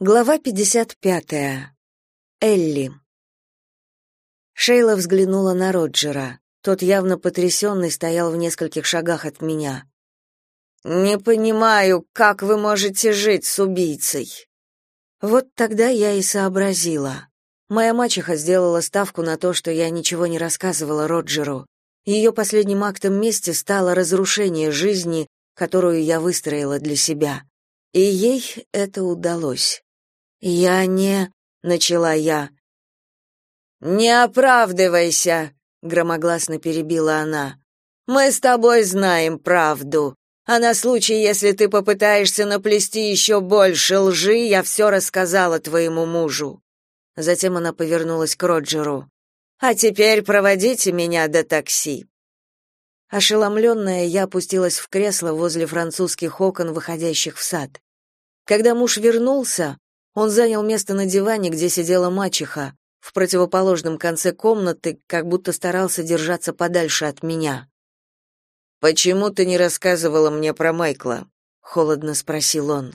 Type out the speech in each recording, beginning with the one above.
Глава 55. Элли. Шейла взглянула на Роджера. Тот явно потрясенный стоял в нескольких шагах от меня. «Не понимаю, как вы можете жить с убийцей?» Вот тогда я и сообразила. Моя мачеха сделала ставку на то, что я ничего не рассказывала Роджеру. Ее последним актом мести стало разрушение жизни, которую я выстроила для себя. И ей это удалось. «Я не...» — начала я. «Не оправдывайся!» — громогласно перебила она. «Мы с тобой знаем правду. А на случай, если ты попытаешься наплести еще больше лжи, я все рассказала твоему мужу». Затем она повернулась к Роджеру. «А теперь проводите меня до такси». Ошеломленная, я опустилась в кресло возле французских окон, выходящих в сад. Когда муж вернулся, он занял место на диване, где сидела мачеха, в противоположном конце комнаты, как будто старался держаться подальше от меня. «Почему ты не рассказывала мне про Майкла?» — холодно спросил он.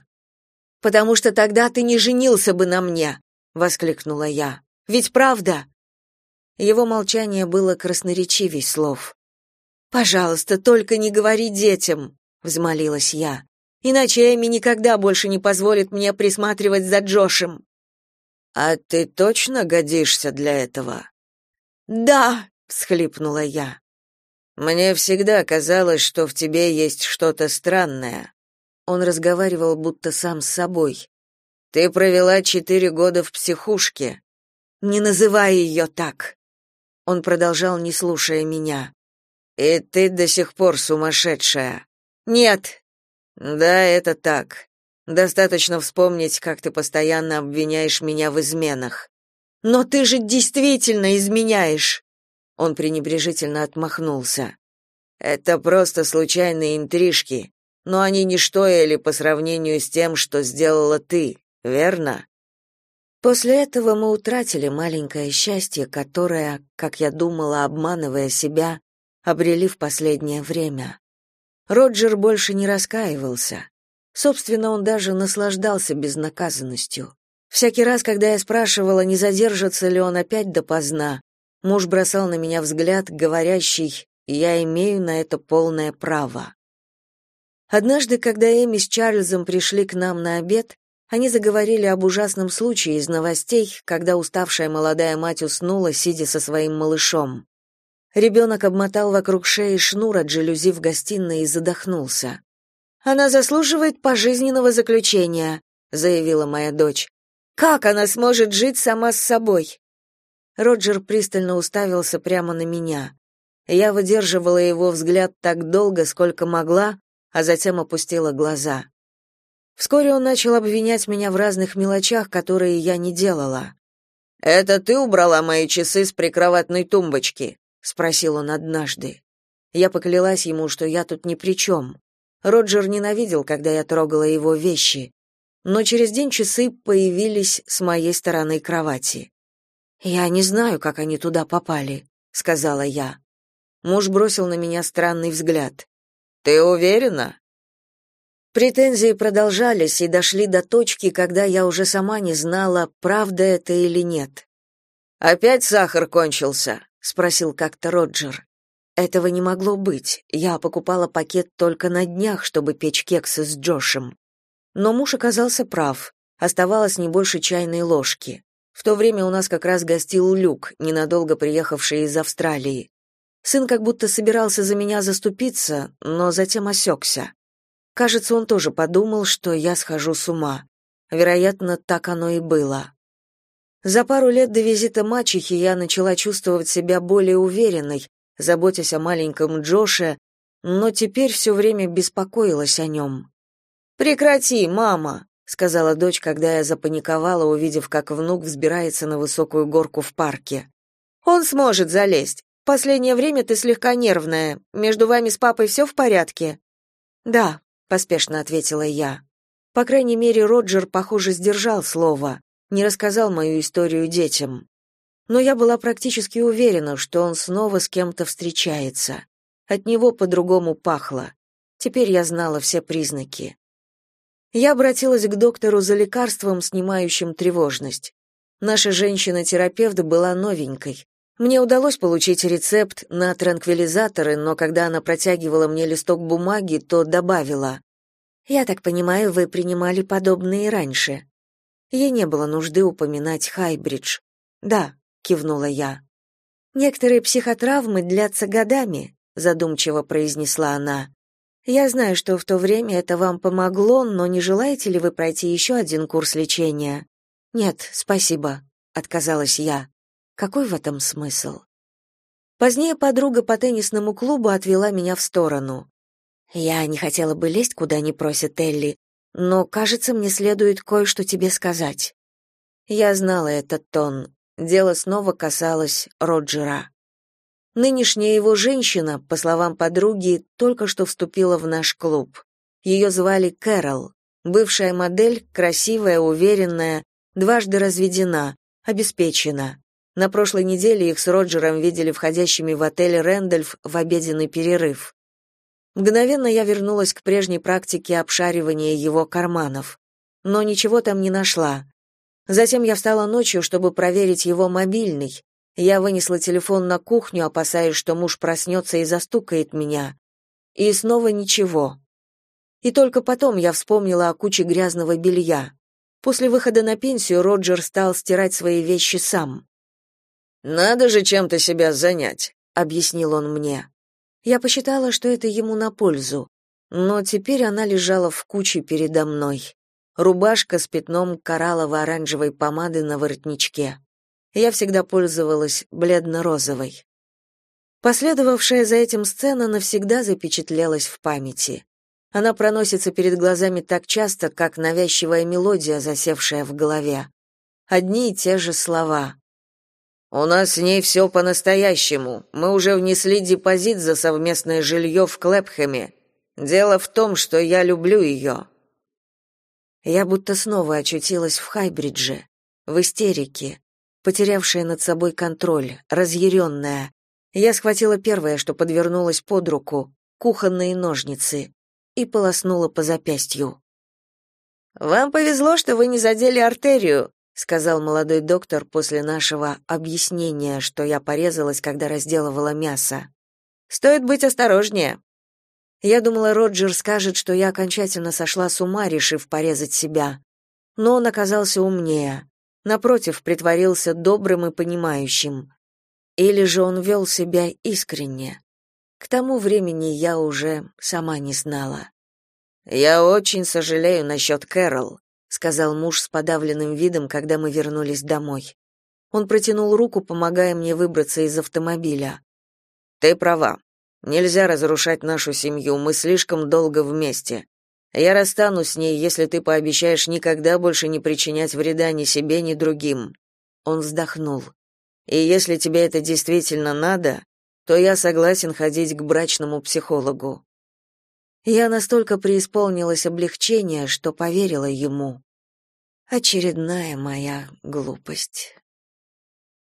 «Потому что тогда ты не женился бы на мне!» — воскликнула я. «Ведь правда?» Его молчание было красноречивей слов. «Пожалуйста, только не говори детям!» — взмолилась я. Иначе Эми никогда больше не позволит мне присматривать за Джошем. А ты точно годишься для этого? Да, всхлипнула я. Мне всегда казалось, что в тебе есть что-то странное. Он разговаривал будто сам с собой. Ты провела четыре года в психушке. Не называй ее так. Он продолжал, не слушая меня. И ты до сих пор сумасшедшая. Нет, да, это так. Достаточно вспомнить, как ты постоянно обвиняешь меня в изменах. Но ты же действительно изменяешь. Он пренебрежительно отмахнулся. Это просто случайные интрижки, но они ничто или по сравнению с тем, что сделала ты, верно? После этого мы утратили маленькое счастье, которое, как я думала, обманывая себя, обрели в последнее время. Роджер больше не раскаивался. Собственно, он даже наслаждался безнаказанностью. Всякий раз, когда я спрашивала, не задержится ли он опять допоздна, муж бросал на меня взгляд, говорящий «я имею на это полное право». Однажды, когда Эми с Чарльзом пришли к нам на обед, они заговорили об ужасном случае из новостей, когда уставшая молодая мать уснула, сидя со своим малышом. Ребенок обмотал вокруг шеи шнур от жалюзи в гостиной и задохнулся. «Она заслуживает пожизненного заключения», — заявила моя дочь. «Как она сможет жить сама с собой?» Роджер пристально уставился прямо на меня. Я выдерживала его взгляд так долго, сколько могла, а затем опустила глаза. Вскоре он начал обвинять меня в разных мелочах, которые я не делала. «Это ты убрала мои часы с прикроватной тумбочки?» Спросил он однажды. Я поклялась ему, что я тут ни при чем. Роджер ненавидел, когда я трогала его вещи, но через день часы появились с моей стороны кровати. Я не знаю, как они туда попали, сказала я. Муж бросил на меня странный взгляд. Ты уверена? Претензии продолжались и дошли до точки, когда я уже сама не знала, правда это или нет. Опять сахар кончился, спросил как-то Роджер. Этого не могло быть. Я покупала пакет только на днях, чтобы печь кексы с Джошем. Но муж оказался прав. Оставалось не больше чайной ложки. В то время у нас как раз гостил Люк, ненадолго приехавший из Австралии. Сын как будто собирался за меня заступиться, но затем осекся. Кажется, он тоже подумал, что я схожу с ума. Вероятно, так оно и было. За пару лет до визита мачехи я начала чувствовать себя более уверенной, заботясь о маленьком Джоше, но теперь все время беспокоилась о нем. «Прекрати, мама!» — сказала дочь, когда я запаниковала, увидев, как внук взбирается на высокую горку в парке. «Он сможет залезть. Последнее время ты слегка нервная. Между вами с папой все в порядке?» «Да», — поспешно ответила я. По крайней мере, Роджер, похоже, сдержал слово не рассказал мою историю детям. Но я была практически уверена, что он снова с кем-то встречается. От него по-другому пахло. Теперь я знала все признаки. Я обратилась к доктору за лекарством, снимающим тревожность. Наша женщина-терапевт была новенькой. Мне удалось получить рецепт на транквилизаторы, но когда она протягивала мне листок бумаги, то добавила: "Я так понимаю, вы принимали подобные раньше". Ей не было нужды упоминать Хайбридж. "Да", кивнула я. "Некоторые психотравмы длятся годами", задумчиво произнесла она. Я знаю, что в то время это вам помогло, но не желаете ли вы пройти еще один курс лечения? Нет, спасибо, отказалась я. Какой в этом смысл? Позднее подруга по теннисному клубу отвела меня в сторону. Я не хотела бы лезть, куда не просит Элли, но, кажется, мне следует кое-что тебе сказать. Я знала этот тон. Дело снова касалось Роджера. Нынешняя его женщина, по словам подруги, только что вступила в наш клуб. Ее звали Кэрол. Бывшая модель, красивая, уверенная, дважды разведена, обеспечена. На прошлой неделе их с Роджером видели входящими в отель Рэндольф в обеденный перерыв. Мгновенно я вернулась к прежней практике обшаривания его карманов, но ничего там не нашла. Затем я встала ночью, чтобы проверить его мобильный, я вынесла телефон на кухню, опасаясь, что муж проснется и застукает меня. И снова ничего. И только потом я вспомнила о куче грязного белья. После выхода на пенсию Роджер стал стирать свои вещи сам. «Надо же чем-то себя занять», — объяснил он мне. Я посчитала, что это ему на пользу, но теперь она лежала в куче передо мной. Рубашка с пятном кораллово-оранжевой помады на воротничке я всегда пользовалась бледно-розовой. Последовавшая за этим сцена навсегда запечатлелась в памяти. Она проносится перед глазами так часто, как навязчивая мелодия, засевшая в голове. Одни и те же слова. «У нас с ней все по-настоящему. Мы уже внесли депозит за совместное жилье в Клэпхэме. Дело в том, что я люблю ее». Я будто снова очутилась в Хайбридже, в истерике, потерявшая над собой контроль, разъяренная. Я схватила первое, что подвернулось под руку, кухонные ножницы, и полоснула по запястью. «Вам повезло, что вы не задели артерию», сказал молодой доктор после нашего объяснения, что я порезалась, когда разделывала мясо. «Стоит быть осторожнее». Я думала, Роджер скажет, что я окончательно сошла с ума, решив порезать себя. Но он оказался умнее напротив, притворился добрым и понимающим. Или же он вел себя искренне. К тому времени я уже сама не знала. «Я очень сожалею насчет Кэрол», — сказал муж с подавленным видом, когда мы вернулись домой. Он протянул руку, помогая мне выбраться из автомобиля. «Ты права. Нельзя разрушать нашу семью, мы слишком долго вместе. Я расстанусь с ней, если ты пообещаешь никогда больше не причинять вреда ни себе, ни другим. Он вздохнул. И если тебе это действительно надо, то я согласен ходить к брачному психологу. Я настолько преисполнилась облегчения, что поверила ему. Очередная моя глупость.